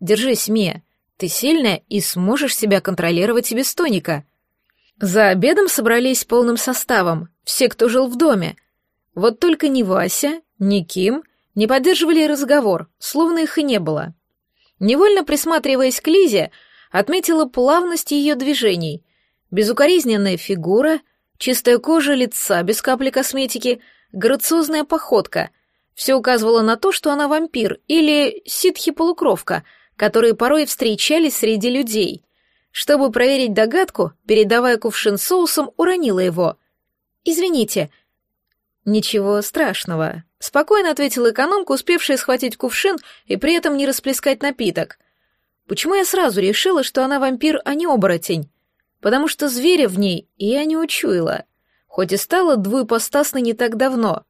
«Держись, Мия, ты сильная и сможешь себя контролировать и без тоника». За обедом собрались полным составом, все, кто жил в доме. Вот только ни Вася, ни Ким не поддерживали разговор, словно их и не было. Невольно присматриваясь к Лизе, отметила плавность ее движений. Безукоризненная фигура, чистая кожа лица без капли косметики, грациозная походка. Все указывало на то, что она вампир или ситхи-полукровка, которые порой встречались среди людей. Чтобы проверить догадку, передавая кувшин соусом, уронила его. «Извините». «Ничего страшного», — спокойно ответила экономка, успевшая схватить кувшин и при этом не расплескать напиток. «Почему я сразу решила, что она вампир, а не оборотень? Потому что зверя в ней я не учуяла, хоть и стала двуепостасной не так давно.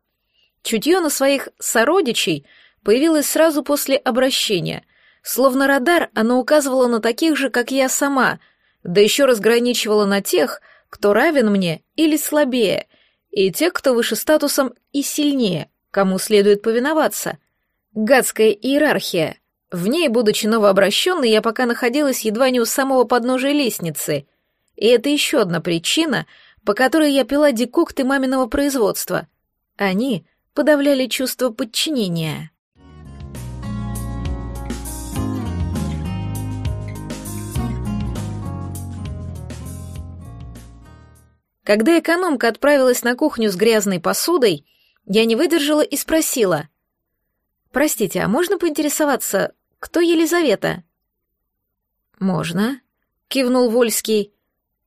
Чутье на своих сородичей появилось сразу после обращения. Словно радар, оно указывало на таких же, как я сама, да еще разграничивало на тех, кто равен мне или слабее, и тех, кто выше статусом и сильнее, кому следует повиноваться. Гадская иерархия. В ней, будучи новообращенной, я пока находилась едва не у самого подножия лестницы. И это еще одна причина, по которой я пила декокты маминого производства. Они подавляли чувство подчинения. Когда экономка отправилась на кухню с грязной посудой, я не выдержала и спросила. «Простите, а можно поинтересоваться, кто Елизавета?» «Можно», — кивнул Вольский.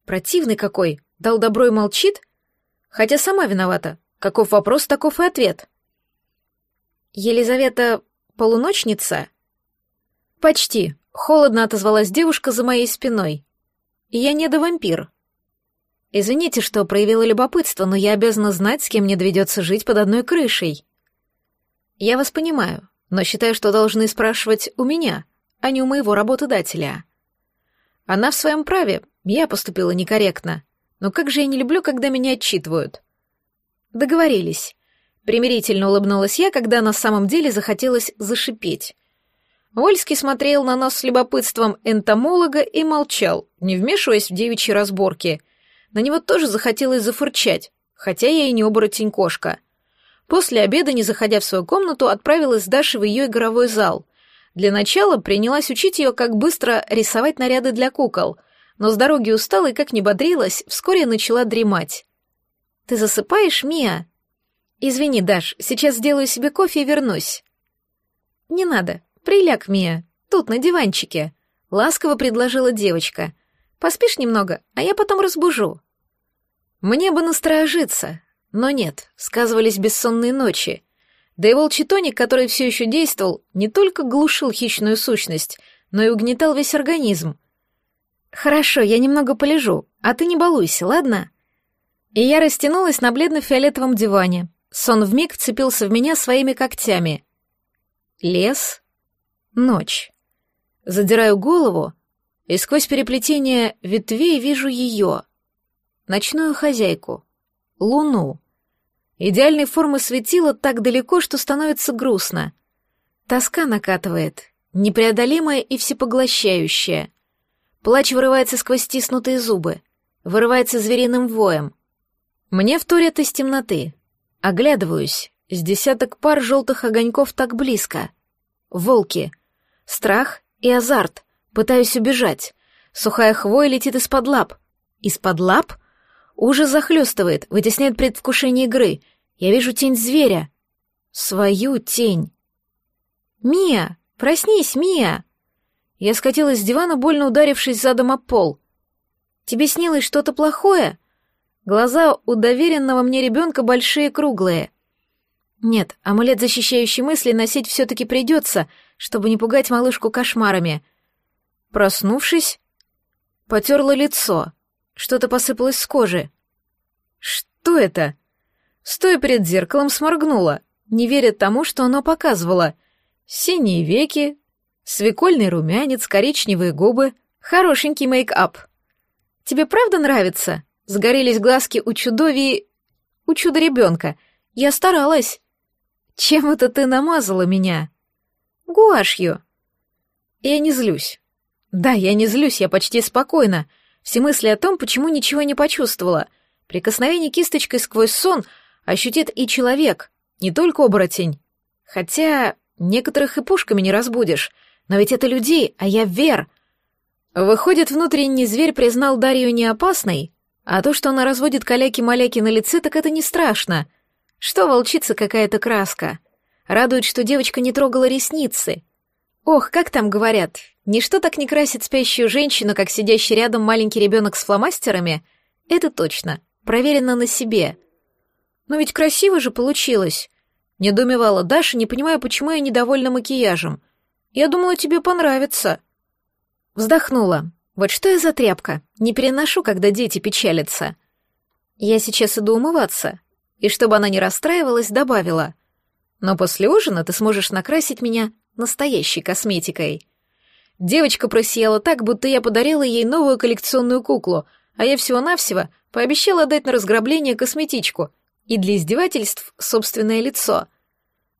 «Противный какой, дал добро и молчит? Хотя сама виновата. Каков вопрос, таков и ответ». «Елизавета полуночница?» «Почти», — холодно отозвалась девушка за моей спиной. «Я не до вампир». Извините, что проявила любопытство, но я обязана знать, с кем мне доведется жить под одной крышей. Я вас понимаю, но считаю, что должны спрашивать у меня, а не у моего работодателя. Она в своем праве, я поступила некорректно. Но как же я не люблю, когда меня отчитывают. Договорились. Примирительно улыбнулась я, когда на самом деле захотелось зашипеть. Вольский смотрел на нас с любопытством энтомолога и молчал, не вмешиваясь в девичьи разборки — на него тоже захотелось зафырчать, хотя я и не оборотень-кошка. После обеда, не заходя в свою комнату, отправилась с Дашей в ее игровой зал. Для начала принялась учить ее, как быстро рисовать наряды для кукол, но с дороги устала и, как не бодрилась, вскоре начала дремать. «Ты засыпаешь, Мия?» «Извини, Даш, сейчас сделаю себе кофе и вернусь». «Не надо, приляг, Мия, тут, на диванчике», — ласково предложила девочка. «Поспишь немного, а я потом разбужу». Мне бы насторожиться, но нет, сказывались бессонные ночи. Да и волчий тоник, который все еще действовал, не только глушил хищную сущность, но и угнетал весь организм. «Хорошо, я немного полежу, а ты не балуйся, ладно?» И я растянулась на бледно-фиолетовом диване. Сон вмиг вцепился в меня своими когтями. Лес. Ночь. Задираю голову, и сквозь переплетение ветвей вижу ее — ночную хозяйку, луну. Идеальной формы светила так далеко, что становится грустно. Тоска накатывает, непреодолимая и всепоглощающая. Плач вырывается сквозь стиснутые зубы, вырывается звериным воем. Мне вторят из темноты. Оглядываюсь, с десяток пар желтых огоньков так близко. Волки. Страх и азарт. Пытаюсь убежать. Сухая хвоя летит из-под лап. Из-под лап — Ужас захлестывает, вытесняет предвкушение игры. Я вижу тень зверя. Свою тень. «Мия! Проснись, Мия!» Я скатилась с дивана, больно ударившись задом об пол. «Тебе снилось что-то плохое?» Глаза у доверенного мне ребенка большие круглые. Нет, амулет, защищающий мысли, носить все-таки придется, чтобы не пугать малышку кошмарами. Проснувшись, потерла лицо. Что-то посыпалось с кожи. Что это? Стоя перед зеркалом, сморгнула, не веря тому, что оно показывало. Синие веки, свекольный румянец, коричневые губы, хорошенький мейкап. Тебе правда нравится? Загорелись глазки у чудови... у чудо-ребенка. Я старалась. Чем это ты намазала меня? Гуашью. Я не злюсь. Да, я не злюсь, я почти спокойна. Все мысли о том, почему ничего не почувствовала. Прикосновение кисточкой сквозь сон ощутит и человек, не только оборотень. Хотя некоторых и пушками не разбудишь. Но ведь это людей, а я Вер. Выходит, внутренний зверь признал Дарью не опасной, а то, что она разводит каляки-маляки на лице, так это не страшно. Что волчица какая-то краска. Радует, что девочка не трогала ресницы. Ох, как там говорят, ничто так не красит спящую женщину, как сидящий рядом маленький ребенок с фломастерами. Это точно, проверено на себе. Но ведь красиво же получилось. Недоумевала Даша, не понимая, почему я недовольна макияжем. Я думала, тебе понравится. Вздохнула. Вот что я за тряпка? Не переношу, когда дети печалятся. Я сейчас иду умываться. И чтобы она не расстраивалась, добавила. Но после ужина ты сможешь накрасить меня настоящей косметикой. Девочка просияла так, будто я подарила ей новую коллекционную куклу, а я всего-навсего пообещала дать на разграбление косметичку и для издевательств собственное лицо.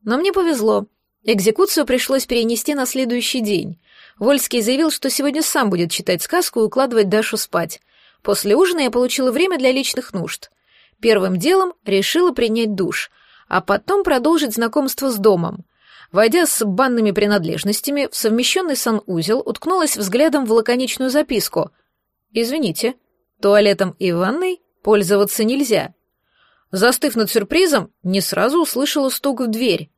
Но мне повезло. Экзекуцию пришлось перенести на следующий день. Вольский заявил, что сегодня сам будет читать сказку и укладывать Дашу спать. После ужина я получила время для личных нужд. Первым делом решила принять душ, а потом продолжить знакомство с домом. Войдя с банными принадлежностями в совмещенный санузел, уткнулась взглядом в лаконичную записку. «Извините, туалетом и ванной пользоваться нельзя». Застыв над сюрпризом, не сразу услышала стук в дверь.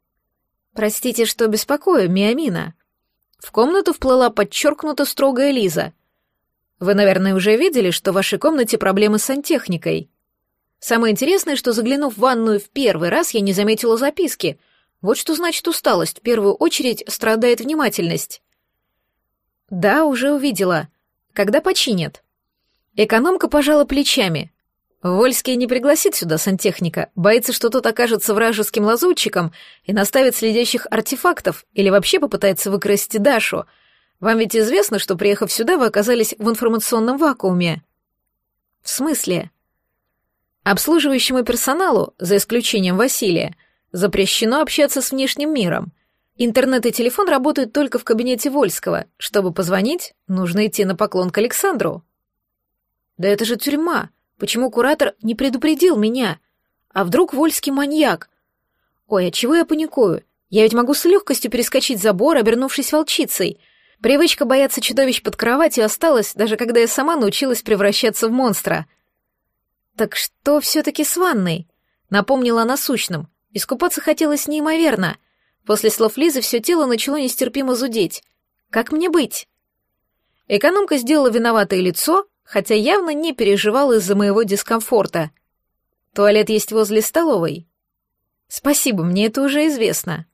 «Простите, что беспокою, Миамина». В комнату вплыла подчеркнуто строгая Лиза. «Вы, наверное, уже видели, что в вашей комнате проблемы с сантехникой». Самое интересное, что заглянув в ванную в первый раз, я не заметила записки. Вот что значит усталость. В первую очередь страдает внимательность. Да, уже увидела. Когда починят? Экономка пожала плечами. Вольский не пригласит сюда сантехника, боится, что тот окажется вражеским лазутчиком и наставит следящих артефактов или вообще попытается выкрасть Дашу. Вам ведь известно, что, приехав сюда, вы оказались в информационном вакууме. В смысле? Обслуживающему персоналу, за исключением Василия, запрещено общаться с внешним миром. Интернет и телефон работают только в кабинете Вольского. Чтобы позвонить, нужно идти на поклон к Александру. Да это же тюрьма. Почему куратор не предупредил меня? А вдруг Вольский маньяк? Ой, а чего я паникую? Я ведь могу с легкостью перескочить забор, обернувшись волчицей. Привычка бояться чудовищ под кроватью осталась, даже когда я сама научилась превращаться в монстра. Так что все-таки с ванной? Напомнила о насущном. Искупаться хотелось неимоверно. После слов Лизы все тело начало нестерпимо зудеть. Как мне быть? Экономка сделала виноватое лицо, хотя явно не переживал из-за моего дискомфорта. Туалет есть возле столовой. Спасибо, мне это уже известно.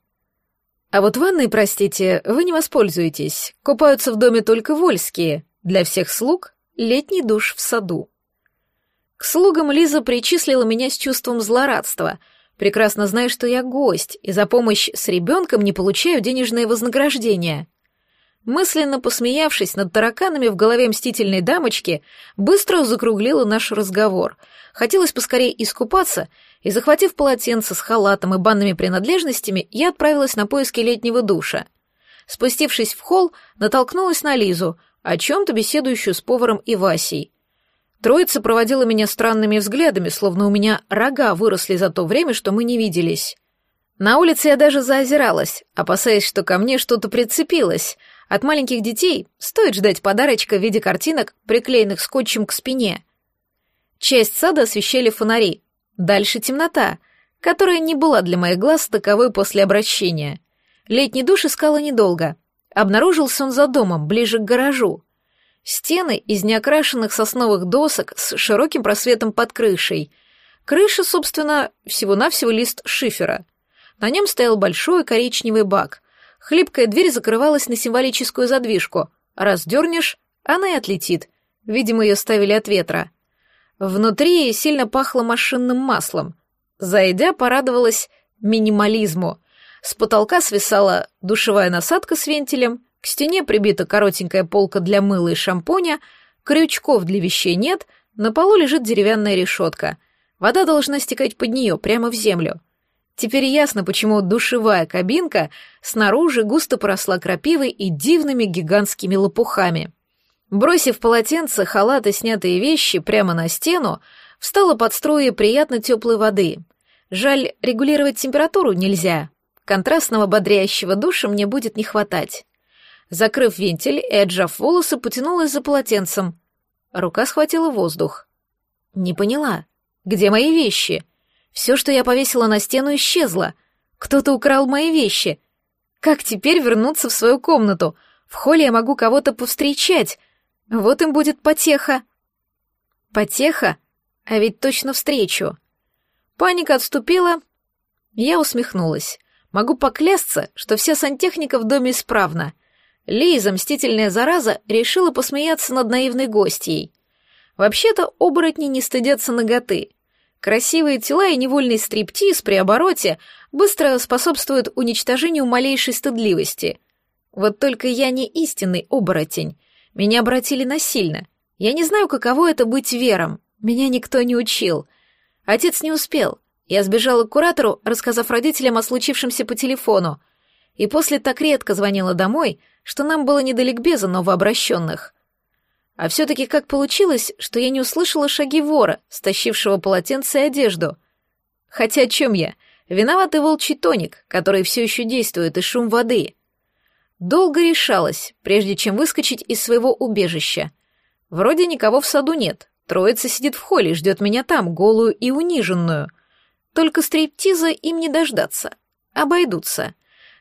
А вот ванной, простите, вы не воспользуетесь. Купаются в доме только вольские. Для всех слуг летний душ в саду. К слугам Лиза причислила меня с чувством злорадства, прекрасно зная, что я гость, и за помощь с ребенком не получаю денежное вознаграждение. Мысленно посмеявшись над тараканами в голове мстительной дамочки, быстро закруглила наш разговор. Хотелось поскорее искупаться, и, захватив полотенце с халатом и банными принадлежностями, я отправилась на поиски летнего душа. Спустившись в холл, натолкнулась на Лизу, о чем-то беседующую с поваром и Васей. Троица проводила меня странными взглядами, словно у меня рога выросли за то время, что мы не виделись. На улице я даже заозиралась, опасаясь, что ко мне что-то прицепилось — от маленьких детей стоит ждать подарочка в виде картинок, приклеенных скотчем к спине. Часть сада освещали фонари. Дальше темнота, которая не была для моих глаз таковой после обращения. Летний душ искала недолго. Обнаружился он за домом, ближе к гаражу. Стены из неокрашенных сосновых досок с широким просветом под крышей. Крыша, собственно, всего-навсего лист шифера. На нем стоял большой коричневый бак. Хлипкая дверь закрывалась на символическую задвижку. Раз дернешь, она и отлетит. Видимо, ее ставили от ветра. Внутри сильно пахло машинным маслом. Зайдя, порадовалась минимализму. С потолка свисала душевая насадка с вентилем, к стене прибита коротенькая полка для мыла и шампуня, Крючков для вещей нет, на полу лежит деревянная решетка. Вода должна стекать под нее, прямо в землю. Теперь ясно, почему душевая кабинка снаружи густо поросла крапивой и дивными гигантскими лопухами. Бросив полотенце, халат и снятые вещи прямо на стену, встала под струи приятно теплой воды. Жаль, регулировать температуру нельзя. Контрастного бодрящего душа мне будет не хватать. Закрыв вентиль и отжав волосы, потянулась за полотенцем. Рука схватила воздух. Не поняла. Где мои вещи? Все, что я повесила на стену, исчезло. Кто-то украл мои вещи. Как теперь вернуться в свою комнату? В холле я могу кого-то повстречать. Вот им будет потеха. Потеха? А ведь точно встречу. Паника отступила. Я усмехнулась. Могу поклясться, что вся сантехника в доме исправна. Лиза, мстительная зараза, решила посмеяться над наивной гостьей. Вообще-то оборотни не стыдятся наготы. Красивые тела и невольный стриптиз при обороте быстро способствуют уничтожению малейшей стыдливости. Вот только я не истинный оборотень. Меня обратили насильно. Я не знаю, каково это быть вером. Меня никто не учил. Отец не успел. Я сбежала к куратору, рассказав родителям о случившемся по телефону. И после так редко звонила домой, что нам было не до ликбеза новообращенных. А все-таки как получилось, что я не услышала шаги вора, стащившего полотенце и одежду? Хотя о чем я? Виноватый волчий тоник, который все еще действует, и шум воды. Долго решалась, прежде чем выскочить из своего убежища. Вроде никого в саду нет, троица сидит в холле и ждет меня там, голую и униженную — только стриптиза им не дождаться. Обойдутся.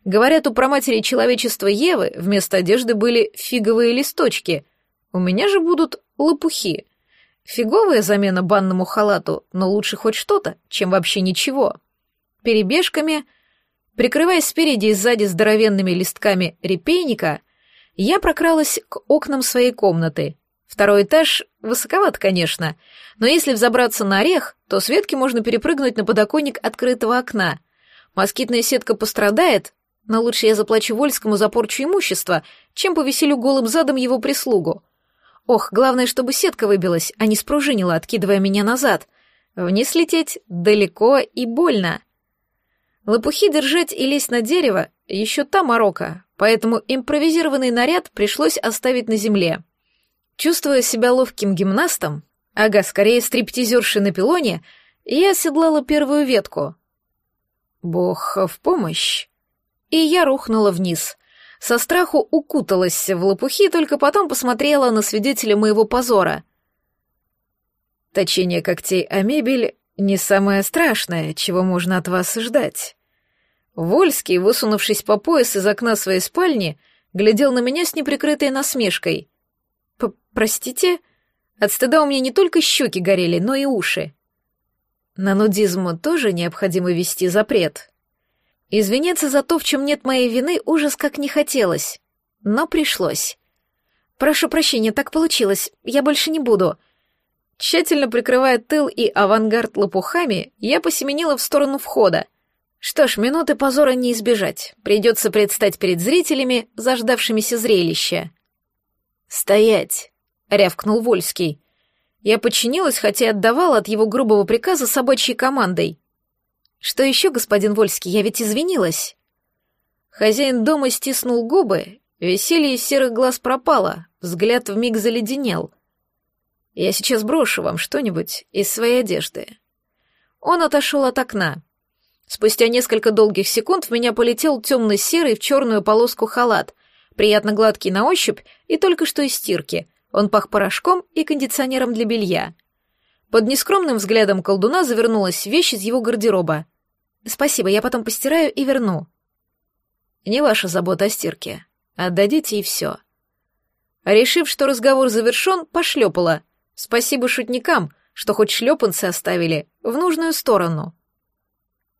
Говорят, у проматери человечества Евы вместо одежды были фиговые листочки. У меня же будут лопухи. Фиговая замена банному халату, но лучше хоть что-то, чем вообще ничего. Перебежками, прикрываясь спереди и сзади здоровенными листками репейника, я прокралась к окнам своей комнаты. Второй этаж высоковат, конечно, но если взобраться на орех, то с ветки можно перепрыгнуть на подоконник открытого окна. Москитная сетка пострадает, но лучше я заплачу Вольскому за порчу имущества, чем повеселю голым задом его прислугу. Ох, главное, чтобы сетка выбилась, а не спружинила, откидывая меня назад. Вниз лететь далеко и больно. Лопухи держать и лезть на дерево — еще та морока, поэтому импровизированный наряд пришлось оставить на земле. Чувствуя себя ловким гимнастом, ага, скорее стриптизершей на пилоне, я оседлала первую ветку. Бог в помощь. И я рухнула вниз. Со страху укуталась в лопухи, только потом посмотрела на свидетеля моего позора. Точение когтей о мебель — не самое страшное, чего можно от вас ждать. Вольский, высунувшись по пояс из окна своей спальни, глядел на меня с неприкрытой насмешкой. «Простите?» От стыда у меня не только щеки горели, но и уши. На нудизм тоже необходимо вести запрет. Извиняться за то, в чем нет моей вины, ужас как не хотелось. Но пришлось. «Прошу прощения, так получилось. Я больше не буду». Тщательно прикрывая тыл и авангард лопухами, я посеменила в сторону входа. Что ж, минуты позора не избежать. Придется предстать перед зрителями, заждавшимися зрелища. «Стоять!» рявкнул Вольский. Я подчинилась, хотя отдавала от его грубого приказа собачьей командой. Что еще, господин Вольский, я ведь извинилась. Хозяин дома стиснул губы, веселье из серых глаз пропало, взгляд вмиг заледенел. Я сейчас брошу вам что-нибудь из своей одежды. Он отошел от окна. Спустя несколько долгих секунд в меня полетел темно-серый в черную полоску халат, приятно гладкий на ощупь и только что из стирки, он пах порошком и кондиционером для белья. Под нескромным взглядом колдуна завернулась вещь из его гардероба. «Спасибо, я потом постираю и верну». «Не ваша забота о стирке. Отдадите и все». Решив, что разговор завершен, пошлепала. Спасибо шутникам, что хоть шлепанцы оставили в нужную сторону.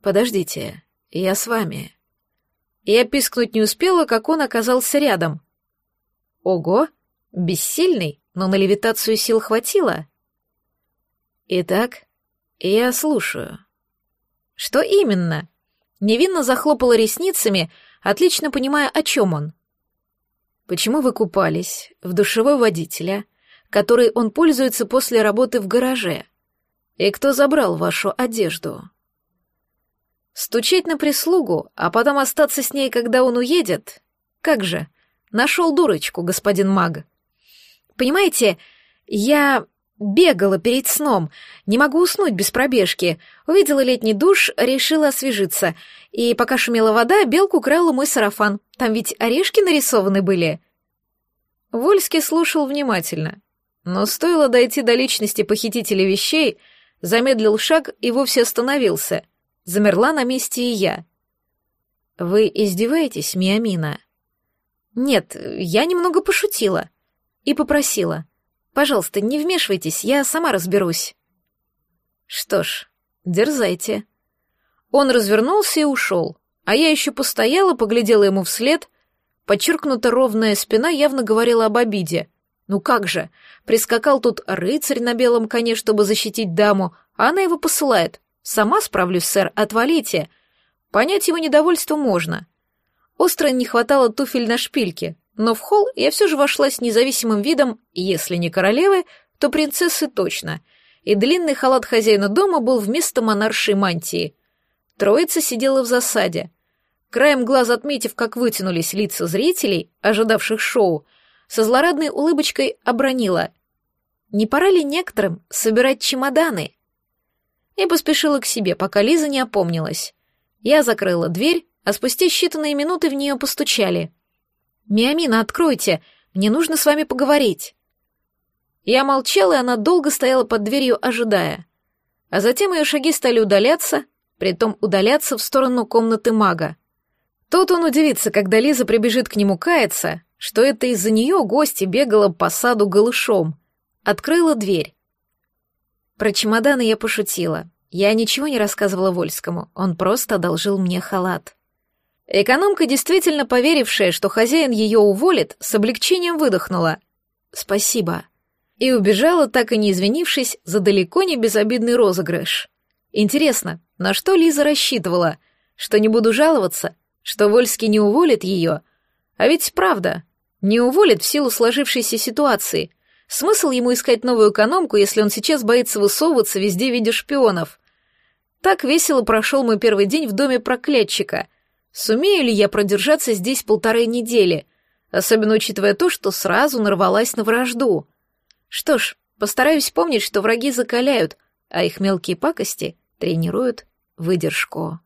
«Подождите, я с вами». Я пискнуть не успела, как он оказался рядом. «Ого!» Бессильный, но на левитацию сил хватило. Итак, я слушаю. Что именно? Невинно захлопала ресницами, отлично понимая, о чем он. Почему вы купались в душевой водителя, которой он пользуется после работы в гараже? И кто забрал вашу одежду? Стучать на прислугу, а потом остаться с ней, когда он уедет? Как же? Нашел дурочку, господин маг. Понимаете, я бегала перед сном, не могу уснуть без пробежки. Увидела летний душ, решила освежиться. И пока шумела вода, белку крала мой сарафан. Там ведь орешки нарисованы были. Вольский слушал внимательно. Но стоило дойти до личности похитителя вещей, замедлил шаг и вовсе остановился. Замерла на месте и я. «Вы издеваетесь, Миамина?» «Нет, я немного пошутила. И попросила. Пожалуйста, не вмешивайтесь, я сама разберусь». «Что ж, дерзайте». Он развернулся и ушел, а я еще постояла, поглядела ему вслед. Подчеркнута ровная спина явно говорила об обиде. Ну как же, прискакал тут рыцарь на белом коне, чтобы защитить даму, а она его посылает. Сама справлюсь, сэр, отвалите. Понять его недовольство можно. Остро не хватало туфель на шпильке, но в холл я все же вошла с независимым видом, если не королевы, то принцессы точно, и длинный халат хозяина дома был вместо монаршей мантии. Троица сидела в засаде. Краем глаза отметив, как вытянулись лица зрителей, ожидавших шоу, со злорадной улыбочкой обронила. «Не пора ли некоторым собирать чемоданы?» И поспешила к себе, пока Лиза не опомнилась. Я закрыла дверь, а спустя считанные минуты в нее постучали. «Миамина, откройте! Мне нужно с вами поговорить!» Я молчала, и она долго стояла под дверью, ожидая. А затем ее шаги стали удаляться, притом удаляться в сторону комнаты мага. Тут он удивится, когда Лиза прибежит к нему каяться, что это из-за нее гости бегала по саду голышом. Открыла дверь. Про чемоданы я пошутила. Я ничего не рассказывала Вольскому, он просто одолжил мне халат. Экономка, действительно поверившая, что хозяин ее уволит, с облегчением выдохнула. «Спасибо». И убежала, так и не извинившись, за далеко не безобидный розыгрыш. Интересно, на что Лиза рассчитывала? Что не буду жаловаться? Что Вольский не уволит ее? А ведь правда, не уволит в силу сложившейся ситуации. Смысл ему искать новую экономку, если он сейчас боится высовываться везде в виде шпионов? Так весело прошел мой первый день в доме проклятчика — Сумею ли я продержаться здесь полторы недели, особенно учитывая то, что сразу нарвалась на вражду? Что ж, постараюсь помнить, что враги закаляют, а их мелкие пакости тренируют выдержку.